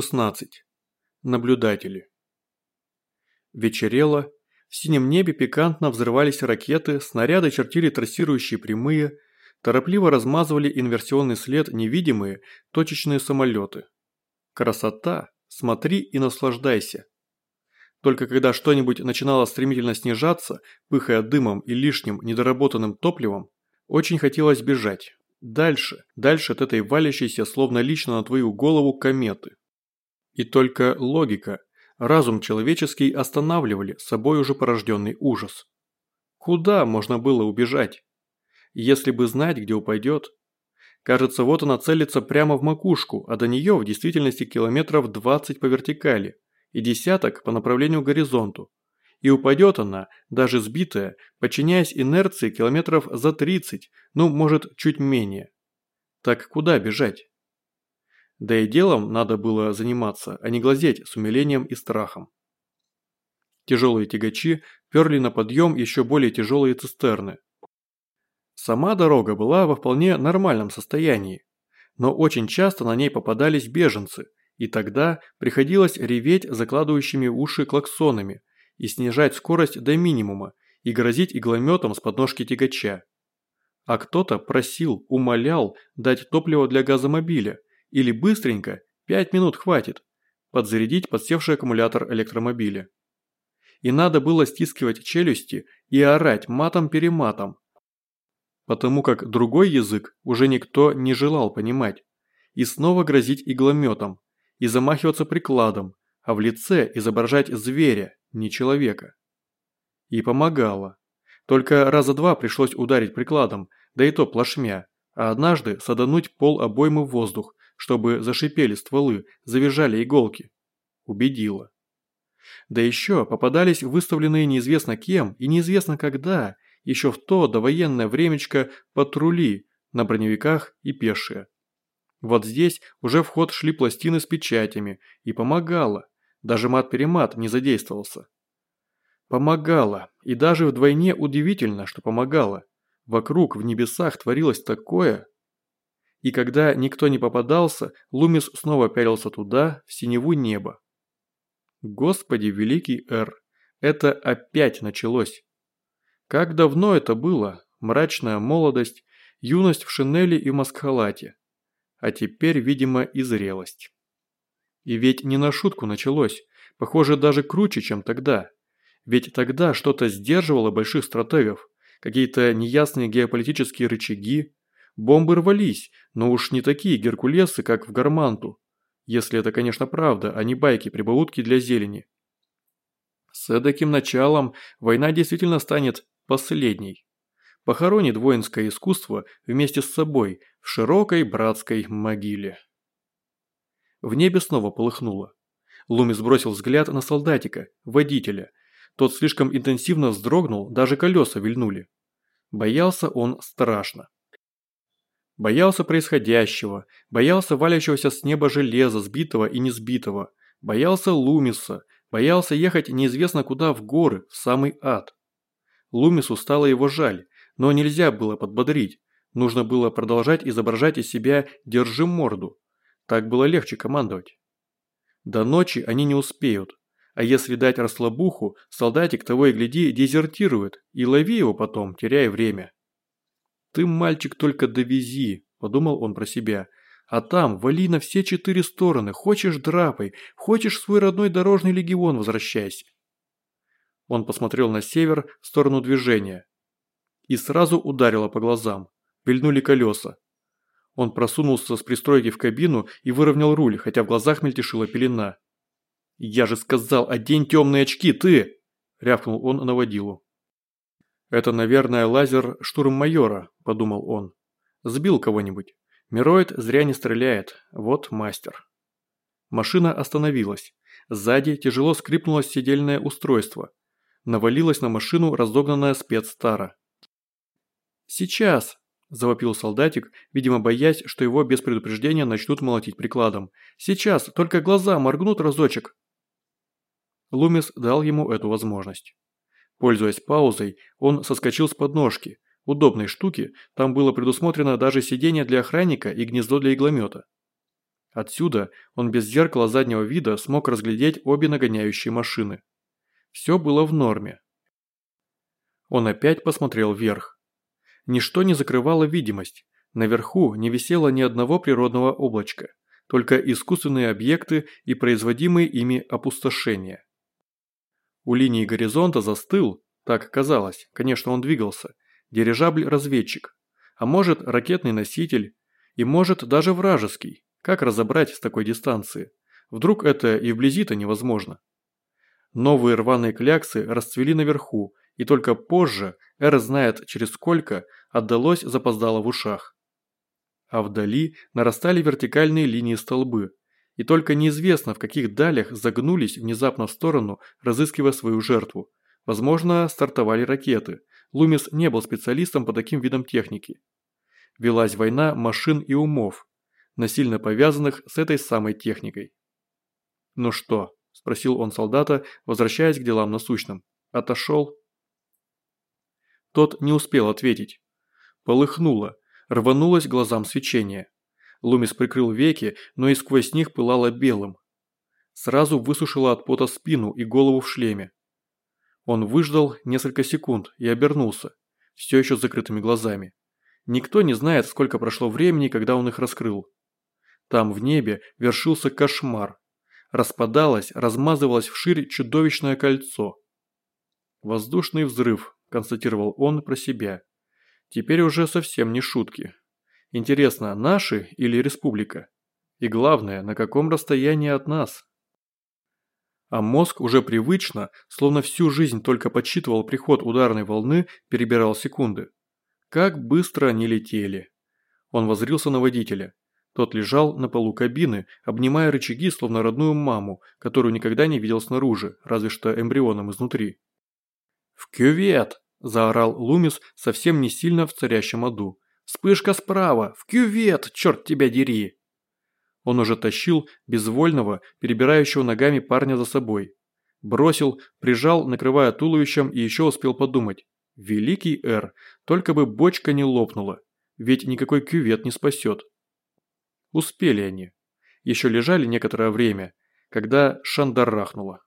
16. Наблюдатели. Вечерело, в синем небе пикантно взрывались ракеты, снаряды чертили трассирующие прямые, торопливо размазывали инверсионный след невидимые точечные самолеты. Красота, смотри и наслаждайся. Только когда что-нибудь начинало стремительно снижаться, пыхая дымом и лишним недоработанным топливом, очень хотелось бежать. Дальше, дальше от этой валящейся, словно лично на твою голову, кометы. И только логика, разум человеческий останавливали собой уже порожденный ужас. Куда можно было убежать? Если бы знать, где упадет. Кажется, вот она целится прямо в макушку, а до нее в действительности километров 20 по вертикали и десяток по направлению к горизонту. И упадет она, даже сбитая, подчиняясь инерции километров за 30, ну, может, чуть менее. Так куда бежать? Да и делом надо было заниматься, а не глазеть с умилением и страхом. Тяжелые тягачи перли на подъем еще более тяжелые цистерны. Сама дорога была во вполне нормальном состоянии, но очень часто на ней попадались беженцы, и тогда приходилось реветь закладывающими уши клаксонами, и снижать скорость до минимума и грозить иглометом с подножки тягача. А кто-то просил, умолял дать топливо для газомобиля или быстренько, 5 минут хватит, подзарядить подсевший аккумулятор электромобиля. И надо было стискивать челюсти и орать матом-перематом, потому как другой язык уже никто не желал понимать, и снова грозить иглометом, и замахиваться прикладом, а в лице изображать зверя, не человека. И помогало. Только раза два пришлось ударить прикладом, да и то плашмя, а однажды садануть пол обоймы в воздух, чтобы зашипели стволы, завизжали иголки. Убедило. Да еще попадались выставленные неизвестно кем и неизвестно когда, еще в то довоенное времечко патрули на броневиках и пешие. Вот здесь уже в ход шли пластины с печатями, и помогало, даже мат-перемат не задействовался. Помогало, и даже вдвойне удивительно, что помогало. Вокруг в небесах творилось такое. И когда никто не попадался, Лумис снова пялился туда, в синеву неба. Господи, великий Эр, это опять началось. Как давно это было, мрачная молодость, юность в шинели и маскхалате. А теперь, видимо, и зрелость. И ведь не на шутку началось. Похоже, даже круче, чем тогда. Ведь тогда что-то сдерживало больших стратегов. Какие-то неясные геополитические рычаги. Бомбы рвались, но уж не такие геркулесы, как в Гарманту. Если это, конечно, правда, а не байки-прибаутки для зелени. С эдаким началом война действительно станет последней. Похоронит воинское искусство вместе с собой в широкой братской могиле. В небе снова полыхнуло. Луми сбросил взгляд на солдатика, водителя. Тот слишком интенсивно вздрогнул, даже колеса вильнули. Боялся он страшно. Боялся происходящего, боялся валящегося с неба железа, сбитого и несбитого, боялся Лумиса, боялся ехать неизвестно куда в горы, в самый ад. Лумису стало его жаль, но нельзя было подбодрить, нужно было продолжать изображать из себя «держи морду», так было легче командовать. До ночи они не успеют. А если дать расслабуху, солдатик того и гляди дезертирует, и лови его потом, теряя время. «Ты, мальчик, только довези», – подумал он про себя. «А там вали на все четыре стороны, хочешь драпай, хочешь свой родной дорожный легион возвращайся». Он посмотрел на север, в сторону движения. И сразу ударило по глазам. Вильнули колеса. Он просунулся с пристройки в кабину и выровнял руль, хотя в глазах мельтешила пелена. «Я же сказал, одень темные очки, ты!» – рявкнул он на водилу. «Это, наверное, лазер штурм-майора», – подумал он. «Сбил кого-нибудь. Мироид зря не стреляет. Вот мастер». Машина остановилась. Сзади тяжело скрипнуло сидельное устройство. Навалилась на машину разогнанная спецстара. «Сейчас!» – завопил солдатик, видимо боясь, что его без предупреждения начнут молотить прикладом. «Сейчас, только глаза моргнут разочек!» Лумис дал ему эту возможность. Пользуясь паузой, он соскочил с подножки. Удобной штуки, там было предусмотрено даже сиденье для охранника и гнездо для игломета. Отсюда он без зеркала заднего вида смог разглядеть обе нагоняющие машины. Все было в норме. Он опять посмотрел вверх. Ничто не закрывало видимость. Наверху не висело ни одного природного облачка, только искусственные объекты и производимые ими опустошения. У линии горизонта застыл, так казалось, конечно он двигался, дирижабль-разведчик, а может ракетный носитель, и может даже вражеский, как разобрать с такой дистанции? Вдруг это и вблизи-то невозможно. Новые рваные кляксы расцвели наверху, и только позже, Эр знает через сколько, отдалось запоздало в ушах. А вдали нарастали вертикальные линии столбы, и только неизвестно в каких далях загнулись внезапно в сторону, разыскивая свою жертву. Возможно, стартовали ракеты. Лумис не был специалистом по таким видам техники. Велась война машин и умов, насильно повязанных с этой самой техникой. «Ну что?» – спросил он солдата, возвращаясь к делам насущным. «Отошел?» Тот не успел ответить. Полыхнуло, рванулось глазам свечение. Лумис прикрыл веки, но и сквозь них пылало белым. Сразу высушило от пота спину и голову в шлеме. Он выждал несколько секунд и обернулся, все еще с закрытыми глазами. Никто не знает, сколько прошло времени, когда он их раскрыл. Там в небе вершился кошмар. Распадалось, размазывалось вширь чудовищное кольцо. «Воздушный взрыв», – констатировал он про себя. «Теперь уже совсем не шутки. Интересно, наши или республика? И главное, на каком расстоянии от нас?» А мозг уже привычно, словно всю жизнь только подсчитывал приход ударной волны, перебирал секунды. Как быстро они летели. Он возрился на водителя. Тот лежал на полу кабины, обнимая рычаги, словно родную маму, которую никогда не видел снаружи, разве что эмбрионом изнутри. «В кювет!» – заорал Лумис совсем не сильно в царящем аду. «Вспышка справа! В кювет, черт тебя дери!» Он уже тащил безвольного, перебирающего ногами парня за собой. Бросил, прижал, накрывая туловищем и еще успел подумать. Великий Эр, только бы бочка не лопнула, ведь никакой кювет не спасет. Успели они. Еще лежали некоторое время, когда шандарахнуло.